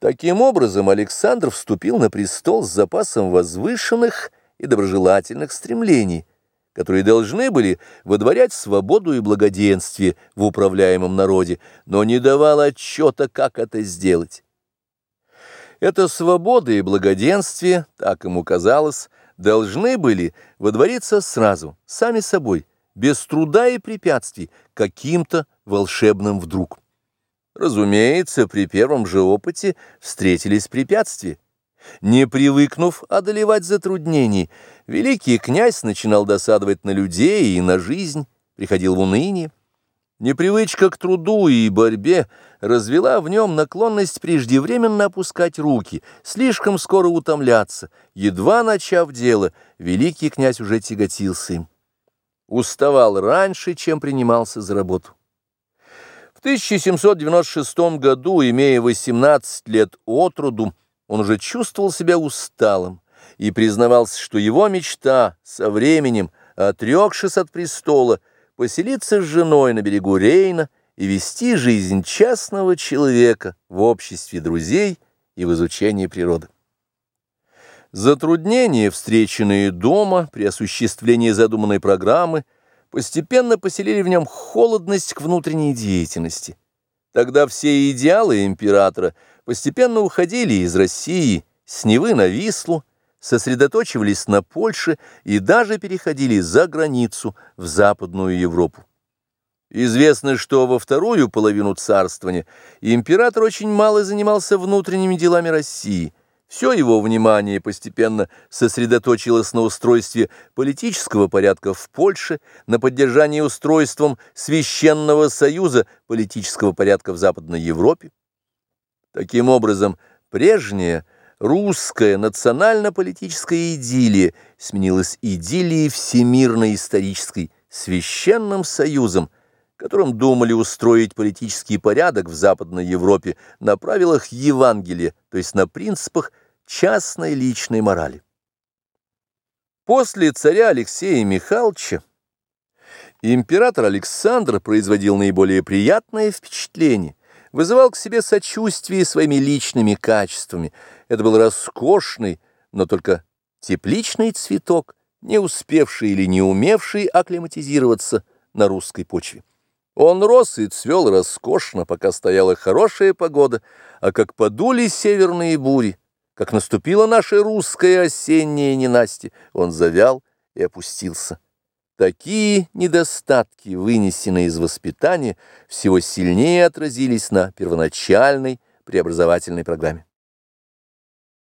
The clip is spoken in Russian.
Таким образом, Александр вступил на престол с запасом возвышенных и доброжелательных стремлений, которые должны были выдворять свободу и благоденствие в управляемом народе, но не давал отчета, как это сделать. Эта свобода и благоденствие, так ему казалось, должны были водвориться сразу, сами собой, без труда и препятствий, каким-то волшебным вдруг. Разумеется, при первом же опыте встретились препятствия. Не привыкнув одолевать затруднений, великий князь начинал досадовать на людей и на жизнь, приходил в уныние. Непривычка к труду и борьбе развела в нем наклонность преждевременно опускать руки, слишком скоро утомляться. Едва начав дело, великий князь уже тяготился им. Уставал раньше, чем принимался за работу. В 1796 году, имея 18 лет от роду, он уже чувствовал себя усталым и признавался, что его мечта со временем, отрекшись от престола, поселиться с женой на берегу Рейна и вести жизнь частного человека в обществе друзей и в изучении природы. Затруднения, встреченные дома при осуществлении задуманной программы – постепенно поселили в нем холодность к внутренней деятельности. Тогда все идеалы императора постепенно уходили из России с Невы на Вислу, сосредоточивались на Польше и даже переходили за границу в Западную Европу. Известно, что во вторую половину царствования император очень мало занимался внутренними делами России – все его внимание постепенно сосредоточилось на устройстве политического порядка в Польше, на поддержании устройством Священного Союза политического порядка в Западной Европе. Таким образом, прежняя русская национально-политическая идиллия сменилась идиллией всемирно-исторической, Священным Союзом, которым думали устроить политический порядок в Западной Европе на правилах Евангелия, то есть на принципах частной личной морали. После царя Алексея Михайловича император Александр производил наиболее приятное впечатление, вызывал к себе сочувствие своими личными качествами. Это был роскошный, но только тепличный цветок, не успевший или не умевший акклиматизироваться на русской почве. Он рос и цвел роскошно, пока стояла хорошая погода, а как подули северные бури, как наступила наша русская осенняя ненастье, он завял и опустился. Такие недостатки, вынесенные из воспитания, всего сильнее отразились на первоначальной преобразовательной программе.